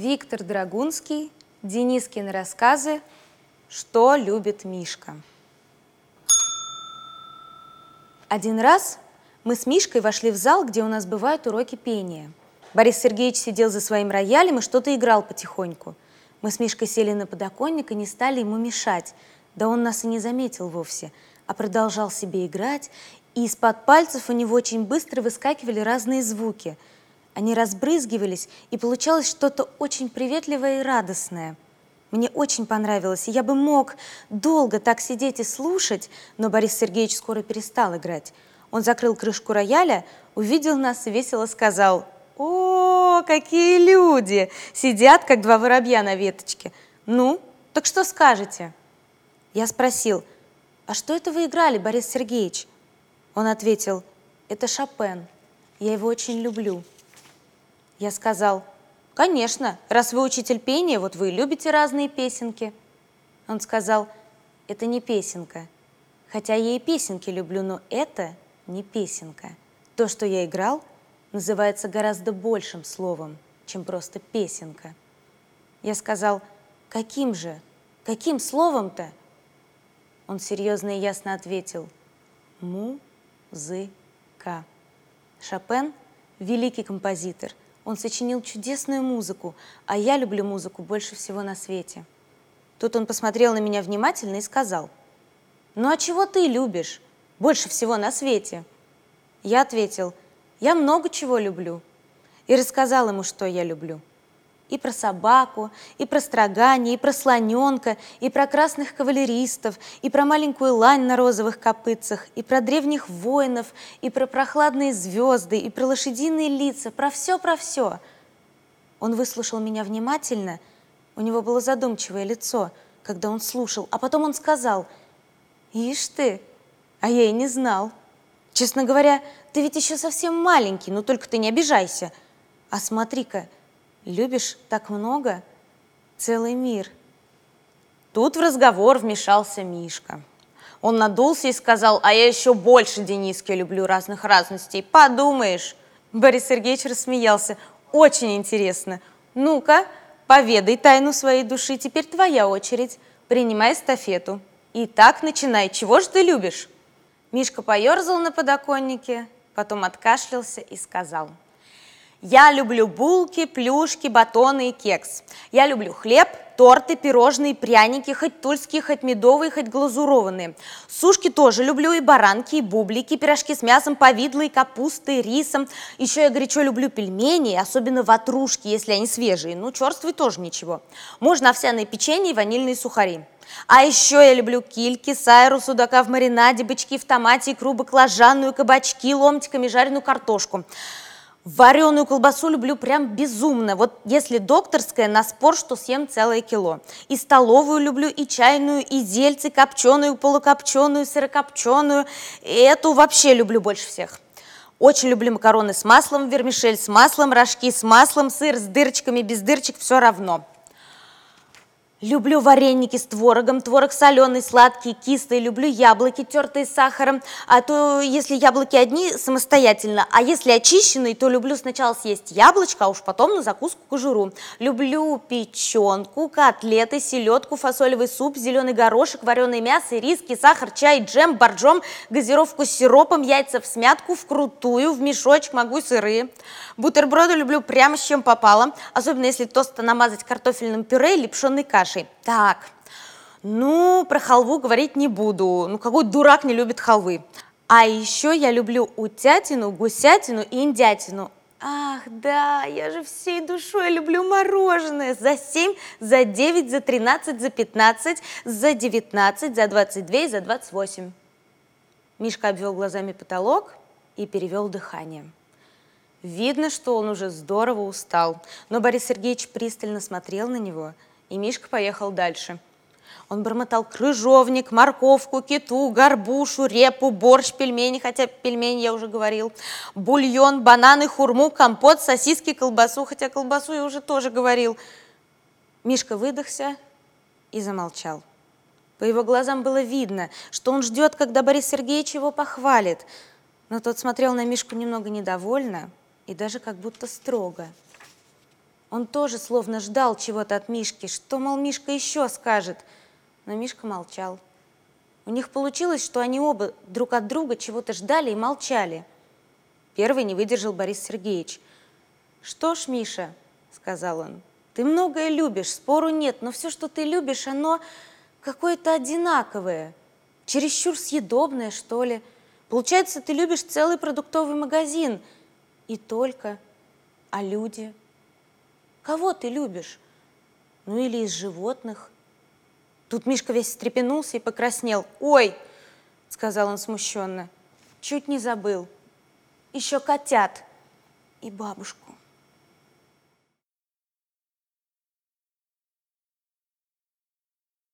Виктор Драгунский, Денискины рассказы «Что любит Мишка». Один раз мы с Мишкой вошли в зал, где у нас бывают уроки пения. Борис Сергеевич сидел за своим роялем и что-то играл потихоньку. Мы с Мишкой сели на подоконник и не стали ему мешать. Да он нас и не заметил вовсе, а продолжал себе играть, и из-под пальцев у него очень быстро выскакивали разные звуки – они разбрызгивались, и получалось что-то очень приветливое и радостное. Мне очень понравилось, и я бы мог долго так сидеть и слушать, но Борис Сергеевич скоро перестал играть. Он закрыл крышку рояля, увидел нас и весело сказал, «О, какие люди! Сидят, как два воробья на веточке. Ну, так что скажете?» Я спросил, «А что это вы играли, Борис Сергеевич?» Он ответил, «Это Шопен. Я его очень люблю». Я сказал, конечно, раз вы учитель пения, вот вы любите разные песенки. Он сказал, это не песенка. Хотя я и песенки люблю, но это не песенка. То, что я играл, называется гораздо большим словом, чем просто песенка. Я сказал, каким же, каким словом-то? Он серьезно и ясно ответил, музыка. Шопен – великий композитор – он сочинил чудесную музыку, а я люблю музыку больше всего на свете. Тут он посмотрел на меня внимательно и сказал, «Ну а чего ты любишь больше всего на свете?» Я ответил, «Я много чего люблю». И рассказал ему, что я люблю и про собаку, и про строгание, и про слоненка, и про красных кавалеристов, и про маленькую лань на розовых копытцах, и про древних воинов, и про прохладные звезды, и про лошадиные лица, про все, про все. Он выслушал меня внимательно, у него было задумчивое лицо, когда он слушал, а потом он сказал, «Ишь ты, а я и не знал. Честно говоря, ты ведь еще совсем маленький, но только ты не обижайся. А смотри-ка, Любишь так много? Целый мир. Тут в разговор вмешался Мишка. Он надулся и сказал, а я еще больше Дениски люблю разных разностей. Подумаешь. Борис Сергеевич рассмеялся. Очень интересно. Ну-ка, поведай тайну своей души. Теперь твоя очередь. Принимай эстафету. Итак, начинай. Чего же ты любишь? Мишка поерзал на подоконнике, потом откашлялся и сказал – я люблю булки, плюшки, батоны и кекс. Я люблю хлеб, торты, пирожные, пряники, хоть тульские, хоть медовые, хоть глазурованные. Сушки тоже люблю, и баранки, и бублики, пирожки с мясом, повидлой, капустой, рисом. Еще я горячо люблю пельмени, особенно ватрушки, если они свежие. Ну, черствый тоже ничего. Можно овсяное печенье и ванильные сухари. А еще я люблю кильки, сайру, судака в маринаде, бычки в томате, икру баклажанную, кабачки, ломтиками, жареную картошку. Вареную колбасу люблю прям безумно. Вот если докторская, на спор, что съем целое кило. И столовую люблю, и чайную, и зельцы, копченую, полукопченую, сырокопченую. И эту вообще люблю больше всех. Очень люблю макароны с маслом, вермишель с маслом, рожки с маслом, сыр с дырочками, без дырочек, все равно. Люблю вареники с творогом, творог соленый, сладкий, кислый. Люблю яблоки, тертые с сахаром. А то, если яблоки одни, самостоятельно. А если очищенные, то люблю сначала съесть яблочко, а уж потом на закуску кожуру. Люблю печенку, котлеты, селедку, фасолевый суп, зеленый горошек, вареное мясо, риски, сахар, чай, джем, боржом, газировку с сиропом, яйца в смятку, вкрутую, в мешочек, могу сырые. Бутерброды люблю прямо с чем попало, особенно если тосты намазать картофельным пюре или пшенной кашей кашей. Так, ну, про халву говорить не буду. Ну, какой дурак не любит халвы. А еще я люблю утятину, гусятину и индятину. Ах, да, я же всей душой люблю мороженое. За 7, за 9, за 13, за 15, за 19, за 22 и за 28. Мишка обвел глазами потолок и перевел дыхание. Видно, что он уже здорово устал, но Борис Сергеевич пристально смотрел на него – и Мишка поехал дальше. Он бормотал крыжовник, морковку, киту, горбушу, репу, борщ, пельмени, хотя пельмени я уже говорил, бульон, бананы, хурму, компот, сосиски, колбасу, хотя колбасу я уже тоже говорил. Мишка выдохся и замолчал. По его глазам было видно, что он ждет, когда Борис Сергеевич его похвалит. Но тот смотрел на Мишку немного недовольно и даже как будто строго. Он тоже словно ждал чего-то от Мишки, что, мол, Мишка еще скажет. Но Мишка молчал. У них получилось, что они оба друг от друга чего-то ждали и молчали. Первый не выдержал Борис Сергеевич. «Что ж, Миша», — сказал он, — «ты многое любишь, спору нет, но все, что ты любишь, оно какое-то одинаковое, чересчур съедобное, что ли. Получается, ты любишь целый продуктовый магазин. И только. А люди? Кого ты любишь? Ну или из животных?» Тут Мишка весь встрепенулся и покраснел. «Ой!» — сказал он смущенно. «Чуть не забыл. Еще котят и бабушку».